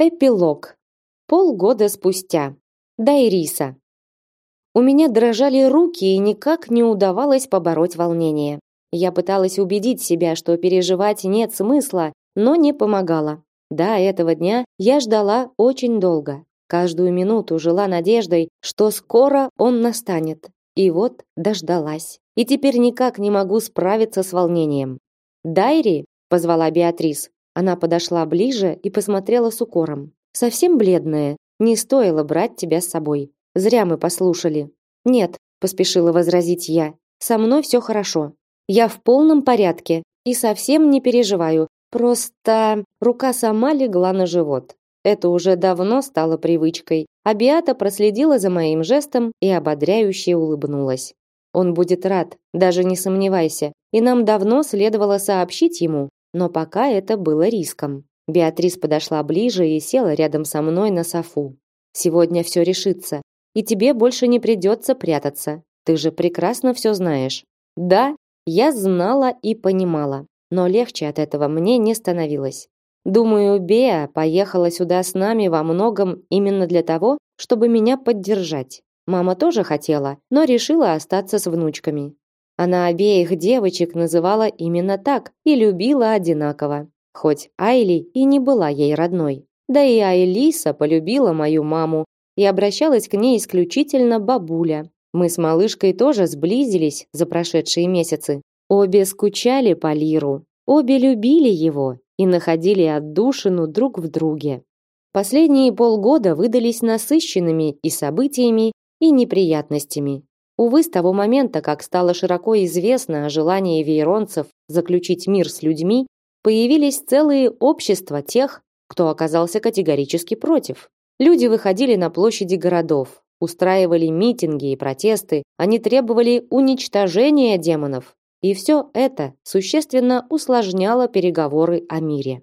Эпилог. Полгода спустя. Дайриса. У меня дрожали руки и никак не удавалось побороть волнение. Я пыталась убедить себя, что переживать нет смысла, но не помогало. До этого дня я ждала очень долго. Каждую минуту жила надеждой, что скоро он настанет. И вот дождалась. И теперь никак не могу справиться с волнением. «Дайри!» – позвала Беатрис. Она подошла ближе и посмотрела с укором. Совсем бледная. Не стоило брать тебя с собой. Зря мы послушали. Нет, поспешила возразить я. Со мной все хорошо. Я в полном порядке и совсем не переживаю. Просто рука сама легла на живот. Это уже давно стало привычкой. А Биата проследила за моим жестом и ободряюще улыбнулась. Он будет рад, даже не сомневайся. И нам давно следовало сообщить ему, но пока это было риском. Беатрис подошла ближе и села рядом со мной на софу. Сегодня все решится, и тебе больше не придется прятаться. Ты же прекрасно все знаешь. Да, я знала и понимала, но легче от этого мне не становилось. Думаю, Беа поехала сюда с нами во многом именно для того, чтобы меня поддержать. Мама тоже хотела, но решила остаться с внучками. Она обеих девочек называла именно так и любила одинаково, хоть Айли и не была ей родной. Да и Айлиса полюбила мою маму и обращалась к ней исключительно бабуля. Мы с малышкой тоже сблизились за прошедшие месяцы. Обе скучали по Лиру, обе любили его и находили отдушину друг в друге. Последние полгода выдались насыщенными и событиями, и неприятностями. Увы, с того момента, как стало широко известно о желании вейронцев заключить мир с людьми, появились целые общества тех, кто оказался категорически против. Люди выходили на площади городов, устраивали митинги и протесты, они требовали уничтожения демонов. И все это существенно усложняло переговоры о мире.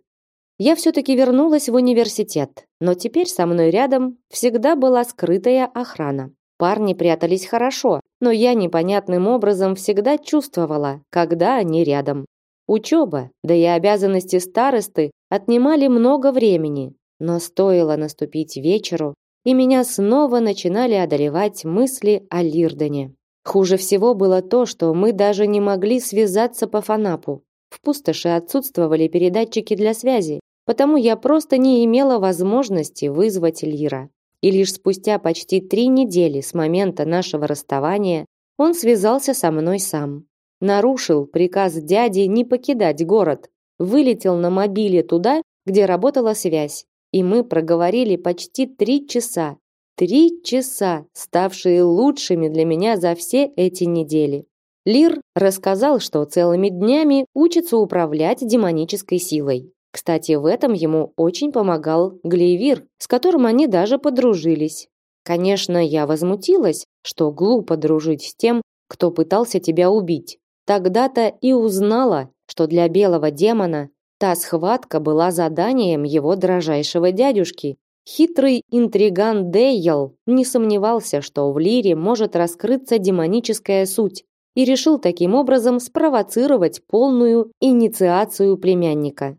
Я все-таки вернулась в университет, но теперь со мной рядом всегда была скрытая охрана. Парни прятались хорошо, но я непонятным образом всегда чувствовала, когда они рядом. Учеба, да и обязанности старосты отнимали много времени, но стоило наступить вечеру, и меня снова начинали одолевать мысли о Лирдене. Хуже всего было то, что мы даже не могли связаться по фанапу. В пустоши отсутствовали передатчики для связи, потому я просто не имела возможности вызвать Лира и лишь спустя почти три недели с момента нашего расставания он связался со мной сам. Нарушил приказ дяди не покидать город, вылетел на мобиле туда, где работала связь, и мы проговорили почти три часа. Три часа, ставшие лучшими для меня за все эти недели. Лир рассказал, что целыми днями учится управлять демонической силой. Кстати, в этом ему очень помогал Глейвир, с которым они даже подружились. Конечно, я возмутилась, что глупо дружить с тем, кто пытался тебя убить. Тогда-то и узнала, что для белого демона та схватка была заданием его дрожайшего дядюшки. Хитрый интриган Дейел не сомневался, что в Лире может раскрыться демоническая суть, и решил таким образом спровоцировать полную инициацию племянника.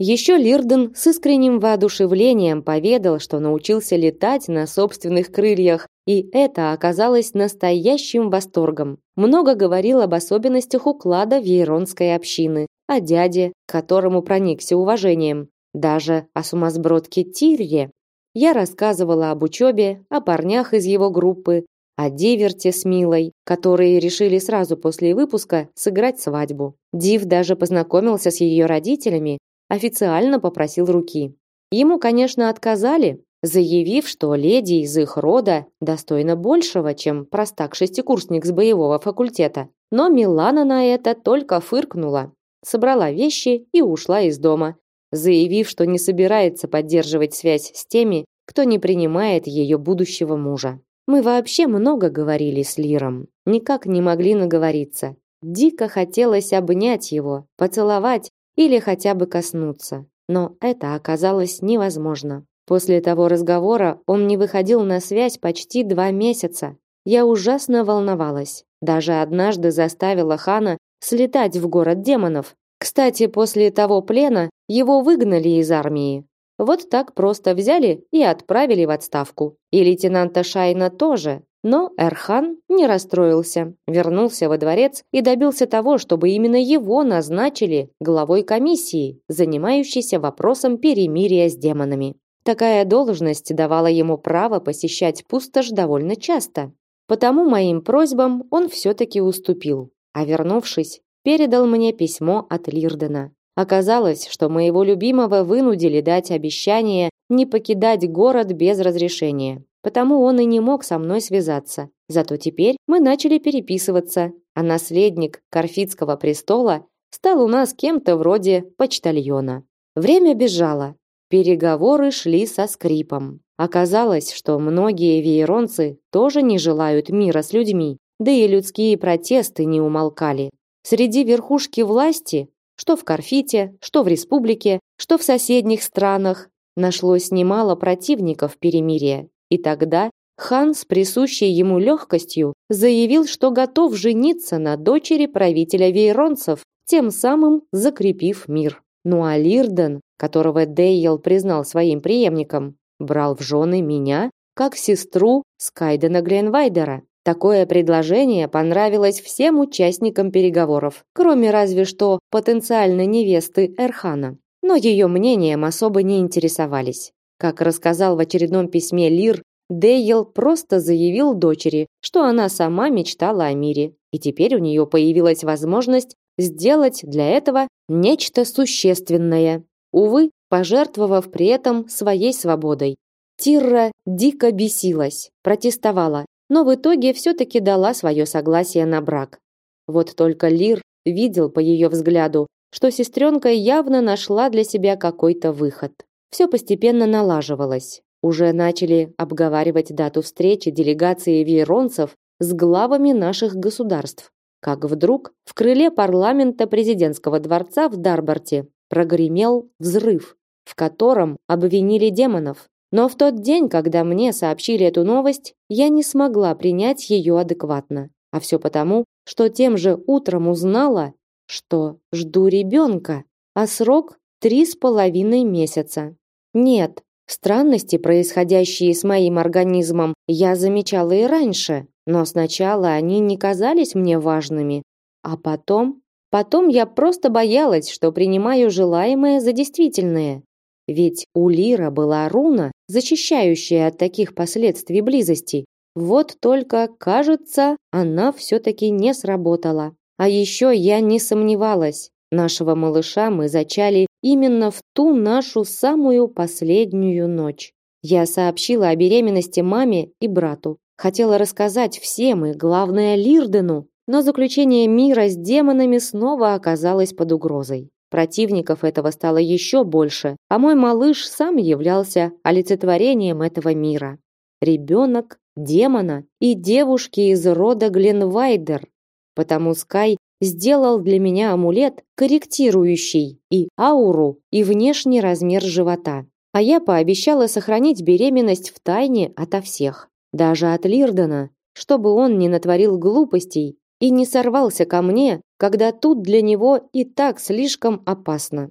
Еще Лирден с искренним воодушевлением поведал, что научился летать на собственных крыльях, и это оказалось настоящим восторгом. Много говорил об особенностях уклада вейронской общины, о дяде, которому проникся уважением, даже о сумасбродке Тирье. Я рассказывала об учебе, о парнях из его группы, о Диверте с Милой, которые решили сразу после выпуска сыграть свадьбу. Див даже познакомился с ее родителями, официально попросил руки. Ему, конечно, отказали, заявив, что леди из их рода достойна большего, чем простак-шестикурсник с боевого факультета. Но Милана на это только фыркнула, собрала вещи и ушла из дома, заявив, что не собирается поддерживать связь с теми, кто не принимает ее будущего мужа. Мы вообще много говорили с Лиром, никак не могли наговориться. Дико хотелось обнять его, поцеловать или хотя бы коснуться. Но это оказалось невозможно. После того разговора он не выходил на связь почти два месяца. Я ужасно волновалась. Даже однажды заставила Хана слетать в город демонов. Кстати, после того плена его выгнали из армии. Вот так просто взяли и отправили в отставку. И лейтенанта Шайна тоже. Но Эрхан не расстроился, вернулся во дворец и добился того, чтобы именно его назначили главой комиссии, занимающейся вопросом перемирия с демонами. Такая должность давала ему право посещать пустошь довольно часто. Потому моим просьбам он все-таки уступил. А вернувшись, передал мне письмо от Лирдена. Оказалось, что моего любимого вынудили дать обещание не покидать город без разрешения. Потому он и не мог со мной связаться. Зато теперь мы начали переписываться, а наследник Карфитского престола стал у нас кем-то вроде почтальона. Время бежало. Переговоры шли со скрипом. Оказалось, что многие вейронцы тоже не желают мира с людьми, да и людские протесты не умолкали. Среди верхушки власти, что в Карфите, что в республике, что в соседних странах, нашлось немало противников перемирия. И тогда хан с присущей ему легкостью заявил, что готов жениться на дочери правителя вейронцев, тем самым закрепив мир. Ну а Лирден, которого Дейел признал своим преемником, брал в жены меня, как сестру Скайдена Гренвайдера. Такое предложение понравилось всем участникам переговоров, кроме разве что потенциальной невесты Эрхана. Но ее мнением особо не интересовались. Как рассказал в очередном письме Лир, Дейел просто заявил дочери, что она сама мечтала о мире, и теперь у нее появилась возможность сделать для этого нечто существенное увы, пожертвовав при этом своей свободой. Тирра дико бесилась, протестовала, но в итоге все-таки дала свое согласие на брак. Вот только Лир видел по ее взгляду, что сестренка явно нашла для себя какой-то выход. Все постепенно налаживалось. Уже начали обговаривать дату встречи делегации вейронцев с главами наших государств. Как вдруг в крыле парламента президентского дворца в Дарборте прогремел взрыв, в котором обвинили демонов. Но в тот день, когда мне сообщили эту новость, я не смогла принять ее адекватно. А все потому, что тем же утром узнала, что жду ребенка, а срок три с половиной месяца. Нет, странности, происходящие с моим организмом, я замечала и раньше, но сначала они не казались мне важными, а потом Потом я просто боялась, что принимаю желаемое за действительное. Ведь у Лира была руна, защищающая от таких последствий близости. Вот только, кажется, она все-таки не сработала. А еще я не сомневалась. Нашего малыша мы зачали именно в ту нашу самую последнюю ночь. Я сообщила о беременности маме и брату. Хотела рассказать всем и, главное, Лирдену, но заключение мира с демонами снова оказалось под угрозой. Противников этого стало еще больше, а мой малыш сам являлся олицетворением этого мира. Ребенок демона и девушки из рода Гленвайдер. Потому Скай сделал для меня амулет, корректирующий и ауру, и внешний размер живота. А я пообещала сохранить беременность в тайне ото всех, даже от Лирдена, чтобы он не натворил глупостей и не сорвался ко мне, когда тут для него и так слишком опасно.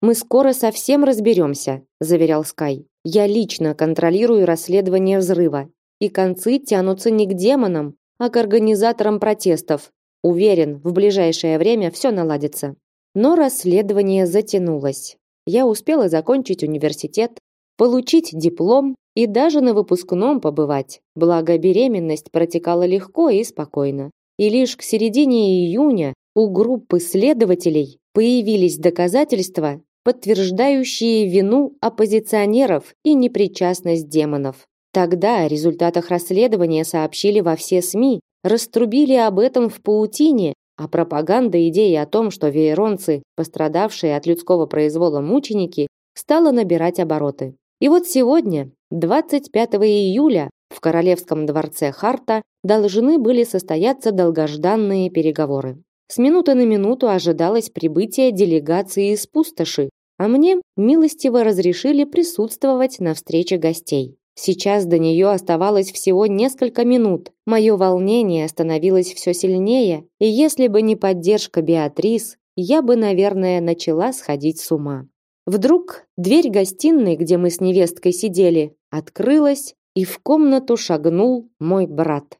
Мы скоро совсем разберемся, заверял Скай. Я лично контролирую расследование взрыва, и концы тянутся не к демонам, а к организаторам протестов. Уверен, в ближайшее время все наладится. Но расследование затянулось. Я успела закончить университет, получить диплом и даже на выпускном побывать. Благо беременность протекала легко и спокойно и лишь к середине июня у группы следователей появились доказательства, подтверждающие вину оппозиционеров и непричастность демонов. Тогда о результатах расследования сообщили во все СМИ, раструбили об этом в паутине, а пропаганда идеи о том, что вейронцы, пострадавшие от людского произвола мученики, стала набирать обороты. И вот сегодня, 25 июля, в королевском дворце Харта должны были состояться долгожданные переговоры. С минуты на минуту ожидалось прибытие делегации из пустоши, а мне милостиво разрешили присутствовать на встрече гостей. Сейчас до нее оставалось всего несколько минут. Мое волнение становилось все сильнее, и если бы не поддержка Беатрис, я бы, наверное, начала сходить с ума. Вдруг дверь гостиной, где мы с невесткой сидели, открылась, и в комнату шагнул мой брат.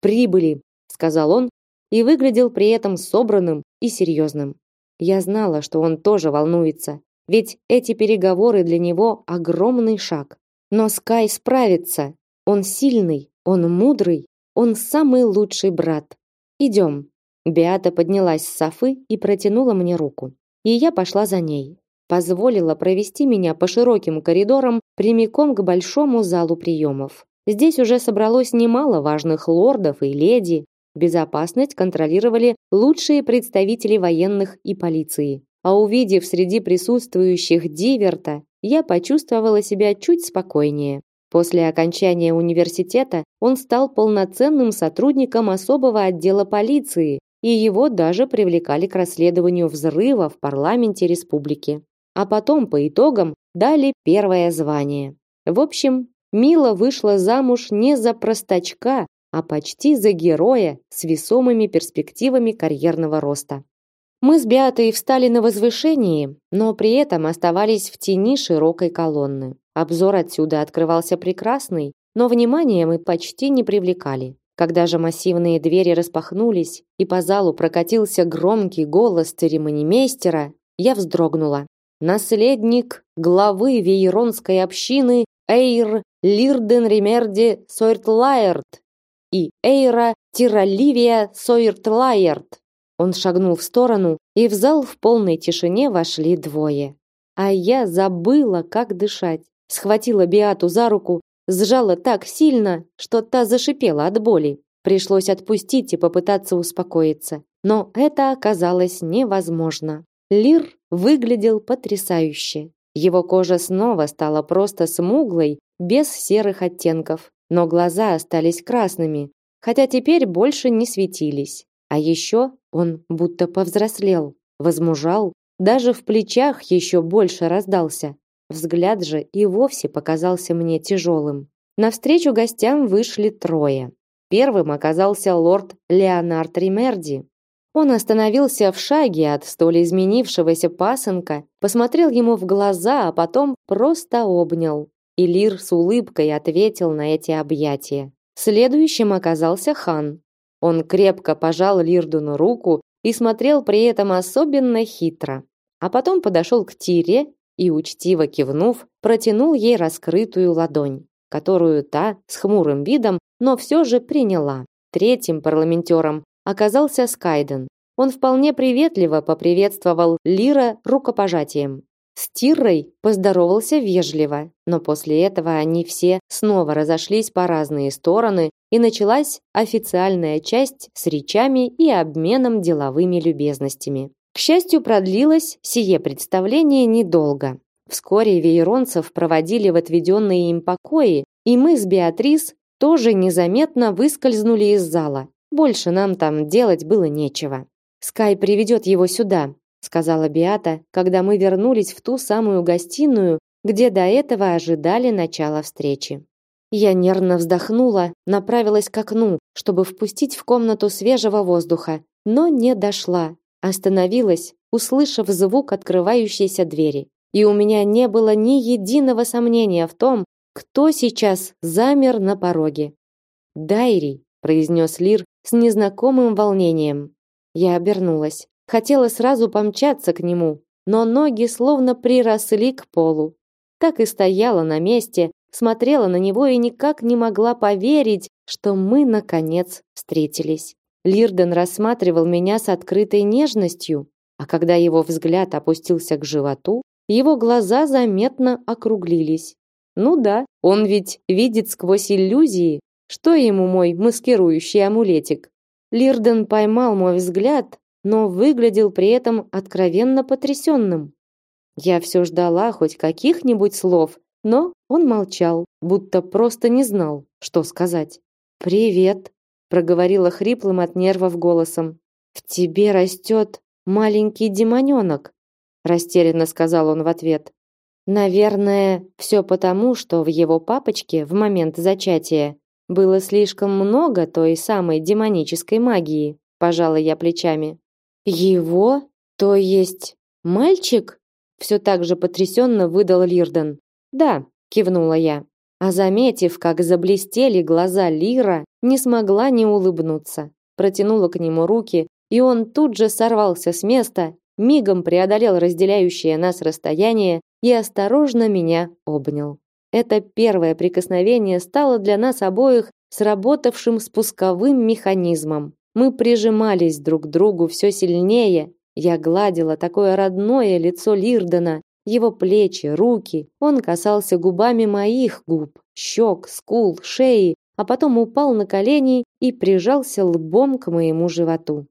«Прибыли», — сказал он, и выглядел при этом собранным и серьезным. Я знала, что он тоже волнуется, ведь эти переговоры для него огромный шаг. Но Скай справится. Он сильный, он мудрый, он самый лучший брат. Идем. Беата поднялась с софы и протянула мне руку. И я пошла за ней. Позволила провести меня по широким коридорам прямиком к большому залу приемов. Здесь уже собралось немало важных лордов и леди. Безопасность контролировали лучшие представители военных и полиции. А увидев среди присутствующих Диверта, я почувствовала себя чуть спокойнее. После окончания университета он стал полноценным сотрудником особого отдела полиции, и его даже привлекали к расследованию взрыва в парламенте республики. А потом, по итогам, дали первое звание. В общем, Мила вышла замуж не за простачка, а почти за героя с весомыми перспективами карьерного роста. Мы с Беатой встали на возвышении, но при этом оставались в тени широкой колонны. Обзор отсюда открывался прекрасный, но внимания мы почти не привлекали. Когда же массивные двери распахнулись и по залу прокатился громкий голос церемонимейстера, я вздрогнула. Наследник главы Вейронской общины Эйр Лирден Ремерди Сойртлайерт и Эйра Тираливия Сойртлайерт. Он шагнул в сторону, и в зал в полной тишине вошли двое. А я забыла, как дышать. Схватила Биату за руку сжала так сильно, что та зашипела от боли. Пришлось отпустить и попытаться успокоиться. Но это оказалось невозможно. Лир выглядел потрясающе. Его кожа снова стала просто смуглой, без серых оттенков, но глаза остались красными, хотя теперь больше не светились. А еще он будто повзрослел, возмужал, даже в плечах еще больше раздался. Взгляд же и вовсе показался мне тяжелым. Навстречу гостям вышли трое. Первым оказался лорд Леонард Римерди. Он остановился в шаге от столь изменившегося пасынка, посмотрел ему в глаза, а потом просто обнял. И Лир с улыбкой ответил на эти объятия. Следующим оказался хан. Он крепко пожал Лирдуну руку и смотрел при этом особенно хитро. А потом подошел к Тире и, учтиво кивнув, протянул ей раскрытую ладонь, которую та с хмурым видом, но все же приняла. Третьим парламентером оказался Скайден. Он вполне приветливо поприветствовал Лира рукопожатием. С Тиррой поздоровался вежливо, но после этого они все снова разошлись по разные стороны, и началась официальная часть с речами и обменом деловыми любезностями. К счастью, продлилось сие представление недолго. Вскоре вейронцев проводили в отведенные им покои, и мы с Беатрис тоже незаметно выскользнули из зала. Больше нам там делать было нечего. Скай приведет его сюда, сказала Биата, когда мы вернулись в ту самую гостиную, где до этого ожидали начала встречи. Я нервно вздохнула, направилась к окну, чтобы впустить в комнату свежего воздуха, но не дошла, Остановилась, услышав звук открывающейся двери. И у меня не было ни единого сомнения в том, кто сейчас замер на пороге. «Дайри», — произнес Лир с незнакомым волнением. Я обернулась. Хотела сразу помчаться к нему, но ноги словно приросли к полу. Так и стояла на месте, смотрела на него и никак не могла поверить, что мы, наконец, встретились. Лирден рассматривал меня с открытой нежностью, а когда его взгляд опустился к животу, его глаза заметно округлились. Ну да, он ведь видит сквозь иллюзии, что ему мой маскирующий амулетик. Лирден поймал мой взгляд, но выглядел при этом откровенно потрясенным. Я все ждала хоть каких-нибудь слов, но он молчал, будто просто не знал, что сказать. «Привет», проговорила хриплым от нервов голосом. В тебе растет маленький демоненок, растерянно сказал он в ответ. Наверное, все потому, что в его папочке в момент зачатия было слишком много той самой демонической магии, пожала я плечами. Его, то есть мальчик? Все так же потрясенно выдал Лирден. Да, кивнула я. А заметив, как заблестели глаза Лира, не смогла не улыбнуться. Протянула к нему руки, и он тут же сорвался с места, мигом преодолел разделяющее нас расстояние и осторожно меня обнял. Это первое прикосновение стало для нас обоих сработавшим спусковым механизмом. Мы прижимались друг к другу все сильнее. Я гладила такое родное лицо Лирдена, его плечи, руки. Он касался губами моих губ, щек, скул, шеи, а потом упал на колени и прижался лбом к моему животу.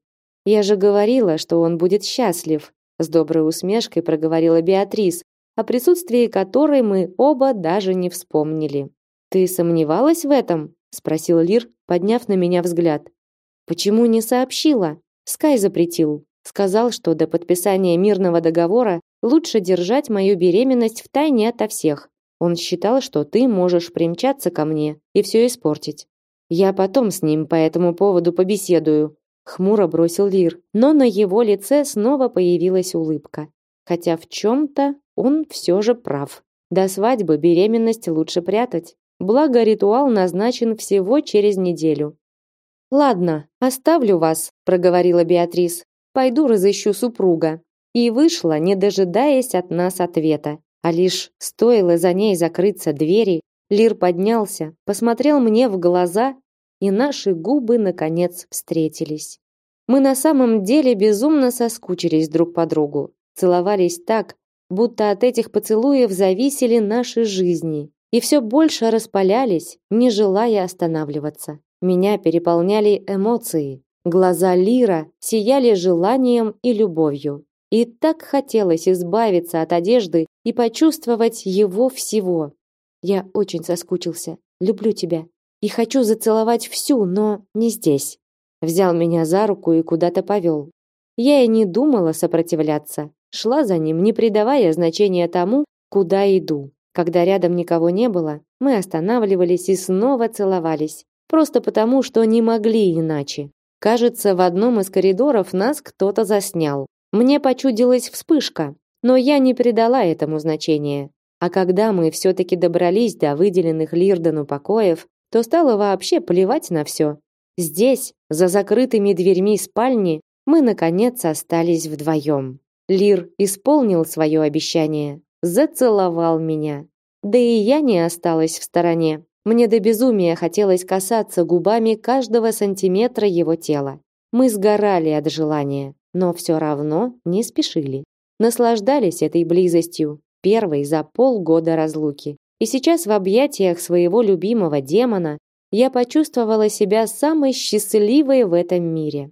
Я же говорила, что он будет счастлив, с доброй усмешкой проговорила Беатрис, о присутствии которой мы оба даже не вспомнили. Ты сомневалась в этом? спросил Лир, подняв на меня взгляд. Почему не сообщила? Скай запретил. Сказал, что до подписания мирного договора лучше держать мою беременность в тайне ото всех. Он считал, что ты можешь примчаться ко мне и все испортить. Я потом с ним по этому поводу побеседую, хмуро бросил Лир, но на его лице снова появилась улыбка. Хотя в чем то он все же прав. До свадьбы беременность лучше прятать. Благо ритуал назначен всего через неделю. Ладно, оставлю вас, проговорила Беатрис. Пойду разыщу супруга. И вышла, не дожидаясь от нас ответа. А лишь стоило за ней закрыться двери, Лир поднялся, посмотрел мне в глаза, и наши губы наконец встретились. Мы на самом деле безумно соскучились друг по другу, целовались так, будто от этих поцелуев зависели наши жизни, и все больше распалялись, не желая останавливаться. Меня переполняли эмоции. Глаза Лира сияли желанием и любовью. И так хотелось избавиться от одежды и почувствовать его всего. Я очень соскучился. Люблю тебя и хочу зацеловать всю, но не здесь. Взял меня за руку и куда-то повел. Я и не думала сопротивляться, шла за ним, не придавая значения тому, куда иду. Когда рядом никого не было, мы останавливались и снова целовались, просто потому, что не могли иначе. Кажется, в одном из коридоров нас кто-то заснял. Мне почудилась вспышка, но я не придала этому значения. А когда мы все таки добрались до выделенных Лирдену покоев, то стало вообще плевать на все. Здесь, за закрытыми дверьми спальни, мы наконец остались вдвоем. Лир исполнил свое обещание, зацеловал меня. Да и я не осталась в стороне. Мне до безумия хотелось касаться губами каждого сантиметра его тела. Мы сгорали от желания, но все равно не спешили. Наслаждались этой близостью, первой за полгода разлуки. И сейчас в объятиях своего любимого демона я почувствовала себя самой счастливой в этом мире.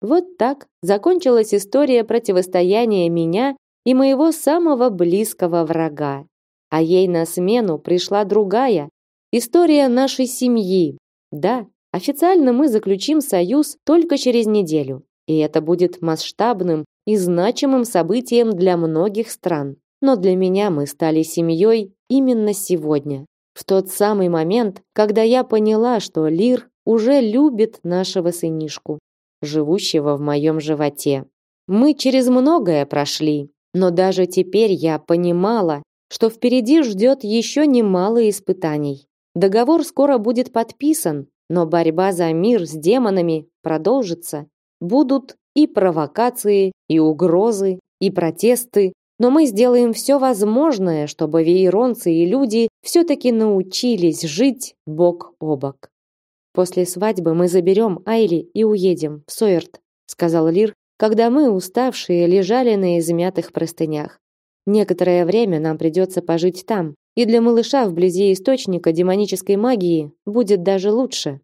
Вот так закончилась история противостояния меня и моего самого близкого врага. А ей на смену пришла другая история нашей семьи. Да, официально мы заключим союз только через неделю, и это будет масштабным и значимым событием для многих стран. Но для меня мы стали семьей именно сегодня, в тот самый момент, когда я поняла, что Лир уже любит нашего сынишку, живущего в моем животе. Мы через многое прошли, но даже теперь я понимала, что впереди ждет еще немало испытаний. Договор скоро будет подписан, но борьба за мир с демонами продолжится. Будут и провокации, и угрозы, и протесты, но мы сделаем все возможное, чтобы вейронцы и люди все-таки научились жить бок о бок. После свадьбы мы заберем Айли и уедем в Сойерт, сказал Лир, когда мы, уставшие, лежали на измятых простынях. Некоторое время нам придется пожить там, и для малыша вблизи источника демонической магии будет даже лучше.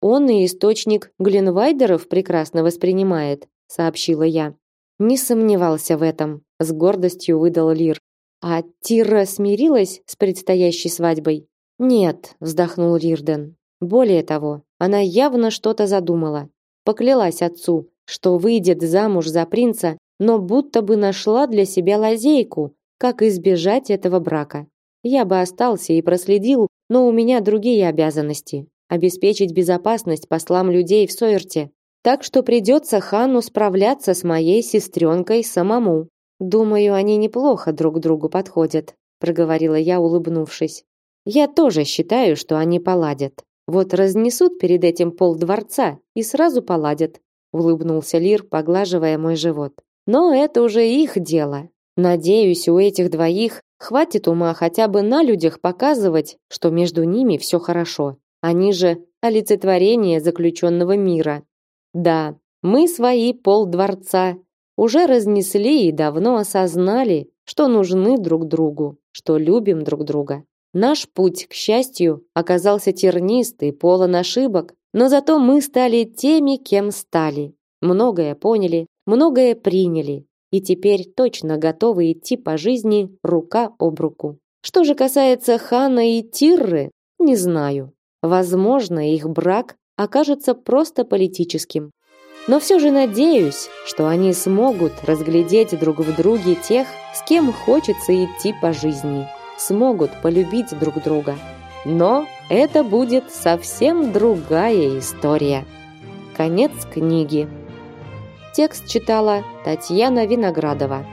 Он и источник Гленвайдеров прекрасно воспринимает, сообщила я. Не сомневался в этом, с гордостью выдал Лир. А Тира смирилась с предстоящей свадьбой? Нет, вздохнул Рирден. Более того, она явно что-то задумала. Поклялась отцу, что выйдет замуж за принца, но будто бы нашла для себя лазейку, как избежать этого брака. Я бы остался и проследил, но у меня другие обязанности обеспечить безопасность послам людей в Сойерте. Так что придется хану справляться с моей сестренкой самому. Думаю, они неплохо друг другу подходят, проговорила я, улыбнувшись. Я тоже считаю, что они поладят. Вот разнесут перед этим пол дворца и сразу поладят, улыбнулся Лир, поглаживая мой живот. Но это уже их дело. Надеюсь, у этих двоих хватит ума хотя бы на людях показывать, что между ними все хорошо. Они же олицетворение заключенного мира. Да, мы свои пол дворца уже разнесли и давно осознали, что нужны друг другу, что любим друг друга. Наш путь, к счастью, оказался тернистый, полон ошибок, но зато мы стали теми, кем стали. Многое поняли, многое приняли, и теперь точно готовы идти по жизни рука об руку. Что же касается Хана и Тирры, не знаю. Возможно, их брак окажется просто политическим. Но все же надеюсь, что они смогут разглядеть друг в друге тех, с кем хочется идти по жизни смогут полюбить друг друга. Но это будет совсем другая история. Конец книги. Текст читала Татьяна Виноградова.